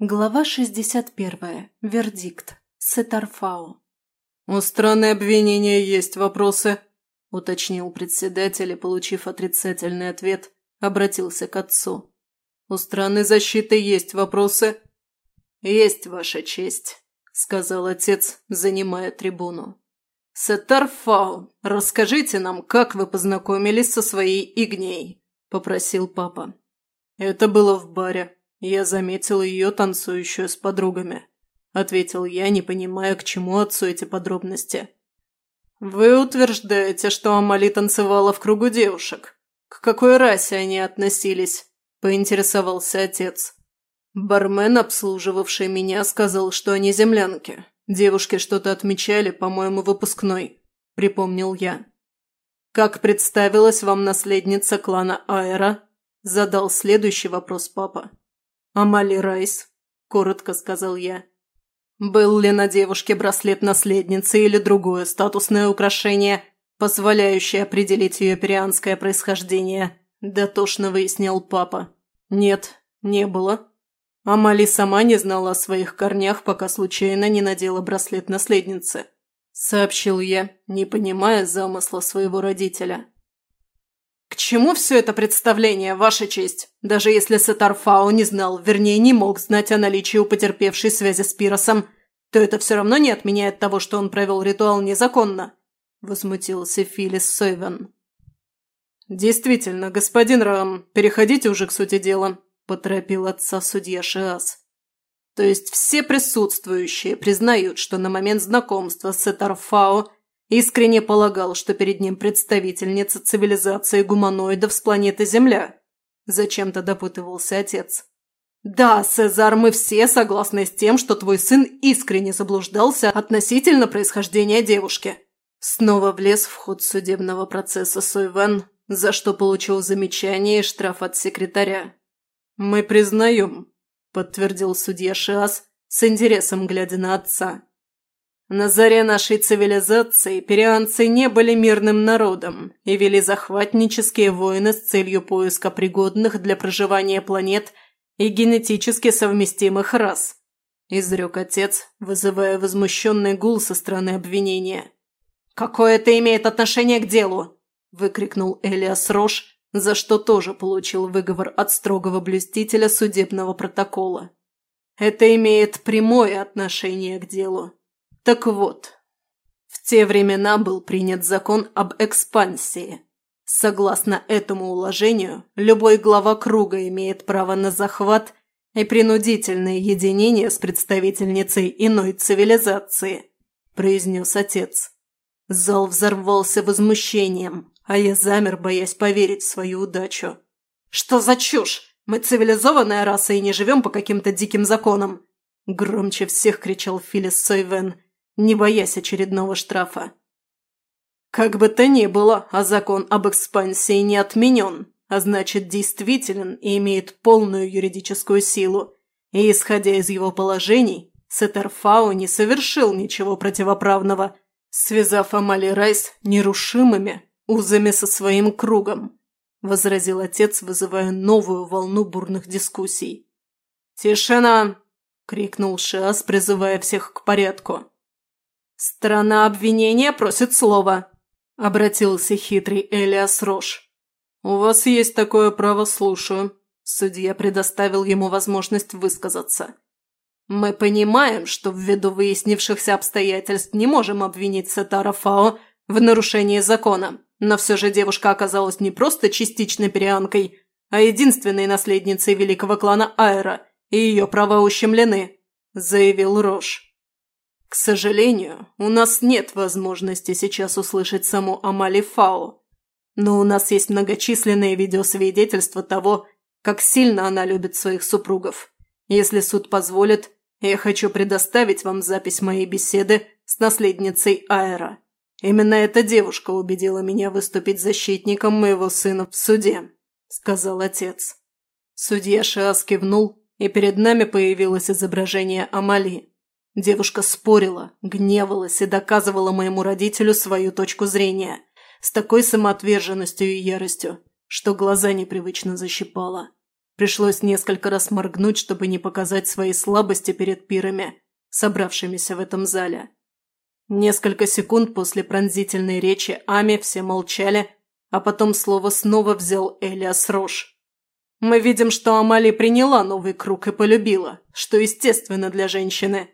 Глава 61. Вердикт. Сетарфау. «У страны обвинения есть вопросы», – уточнил председатель и, получив отрицательный ответ, обратился к отцу. «У страны защиты есть вопросы?» «Есть, Ваша честь», – сказал отец, занимая трибуну. «Сетарфау, расскажите нам, как вы познакомились со своей Игней», – попросил папа. «Это было в баре», «Я заметил ее танцующую с подругами», – ответил я, не понимая, к чему отцу эти подробности. «Вы утверждаете, что Амали танцевала в кругу девушек. К какой расе они относились?» – поинтересовался отец. Бармен, обслуживавший меня, сказал, что они землянки. Девушки что-то отмечали, по-моему, выпускной, припомнил я. «Как представилась вам наследница клана Аэра?» – задал следующий вопрос папа. «Амали Райс», – коротко сказал я. «Был ли на девушке браслет наследницы или другое статусное украшение, позволяющее определить ее перианское происхождение?» – дотошно выяснил папа. «Нет, не было». Амали сама не знала о своих корнях, пока случайно не надела браслет наследницы. Сообщил я, не понимая замысла своего родителя. «К чему все это представление, Ваша честь? Даже если Сатарфау не знал, вернее, не мог знать о наличии у потерпевшей связи с Пиросом, то это все равно не отменяет того, что он провел ритуал незаконно», – возмутился Филис Сойвен. «Действительно, господин Рам, переходите уже к сути дела», – поторопил отца судья Шиас. «То есть все присутствующие признают, что на момент знакомства с Сетарфао Искренне полагал, что перед ним представительница цивилизации гуманоидов с планеты Земля. Зачем-то допытывался отец. «Да, Цезар, мы все согласны с тем, что твой сын искренне заблуждался относительно происхождения девушки». Снова влез в ход судебного процесса Сойвен, за что получил замечание и штраф от секретаря. «Мы признаем», – подтвердил судья Шиас, с интересом глядя на отца. На заре нашей цивилизации перианцы не были мирным народом и вели захватнические войны с целью поиска пригодных для проживания планет и генетически совместимых рас», – изрек отец, вызывая возмущенный гул со стороны обвинения. «Какое это имеет отношение к делу?» – выкрикнул Элиас Рош, за что тоже получил выговор от строгого блюстителя судебного протокола. «Это имеет прямое отношение к делу», так вот, в те времена был принят закон об экспансии. Согласно этому уложению, любой глава круга имеет право на захват и принудительное единение с представительницей иной цивилизации, произнес отец. Зал взорвался возмущением, а я замер, боясь поверить в свою удачу. «Что за чушь? Мы цивилизованная раса и не живем по каким-то диким законам!» Громче всех кричал Филис Сойвен – не боясь очередного штрафа. Как бы то ни было, а закон об экспансии не отменен, а значит действителен и имеет полную юридическую силу. И, исходя из его положений, Сетерфау не совершил ничего противоправного, связав Амали Райс нерушимыми узами со своим кругом, возразил отец, вызывая новую волну бурных дискуссий. «Тишина!» – крикнул Шиас, призывая всех к порядку. «Сторона обвинения просит слова», – обратился хитрый Элиас Рош. «У вас есть такое право, слушаю». Судья предоставил ему возможность высказаться. «Мы понимаем, что ввиду выяснившихся обстоятельств не можем обвинить Сетара Фао в нарушении закона, но все же девушка оказалась не просто частичной перианкой, а единственной наследницей великого клана Аэра, и ее права ущемлены», – заявил Рош. К сожалению, у нас нет возможности сейчас услышать саму Амали Фао, но у нас есть многочисленные видеосвидетельства того, как сильно она любит своих супругов. Если суд позволит, я хочу предоставить вам запись моей беседы с наследницей Аэра. Именно эта девушка убедила меня выступить защитником моего сына в суде», – сказал отец. Судья Шиас кивнул, и перед нами появилось изображение Амали. Девушка спорила, гневалась и доказывала моему родителю свою точку зрения с такой самоотверженностью и яростью, что глаза непривычно защипала. Пришлось несколько раз моргнуть, чтобы не показать свои слабости перед пирами, собравшимися в этом зале. Несколько секунд после пронзительной речи Ами все молчали, а потом слово снова взял Элиас Рош. «Мы видим, что Амали приняла новый круг и полюбила, что естественно для женщины.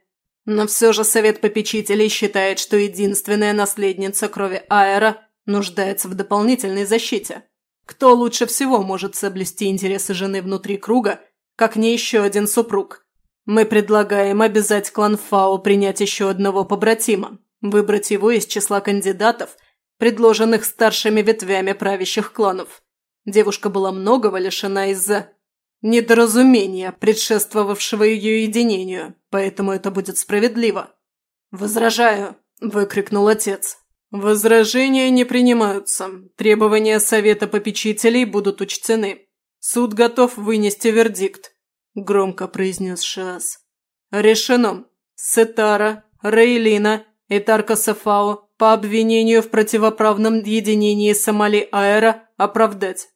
Но все же Совет Попечителей считает, что единственная наследница крови Аэра нуждается в дополнительной защите. Кто лучше всего может соблюсти интересы жены внутри круга, как не еще один супруг? Мы предлагаем обязать клан Фао принять еще одного побратима, выбрать его из числа кандидатов, предложенных старшими ветвями правящих кланов. Девушка была многого лишена из-за недоразумения, предшествовавшего ее единению, поэтому это будет справедливо. «Возражаю!» – выкрикнул отец. «Возражения не принимаются. Требования Совета попечителей будут учтены. Суд готов вынести вердикт», – громко произнес Шиас. «Решено. Сетара, Рейлина и Тарка Сафао по обвинению в противоправном единении Сомали Аэра оправдать.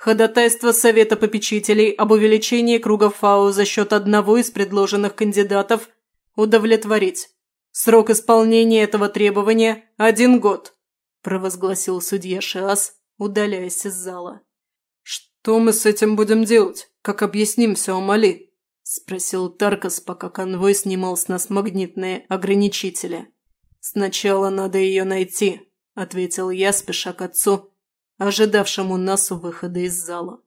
Ходатайство Совета попечителей об увеличении круга ФАО за счет одного из предложенных кандидатов удовлетворить. Срок исполнения этого требования – один год», – провозгласил судья Шиас, удаляясь из зала. «Что мы с этим будем делать? Как объясним все Амали?» – спросил Таркас, пока конвой снимал с нас магнитные ограничители. «Сначала надо ее найти», – ответил я, спеша к отцу, ожидавшему нас выхода из зала.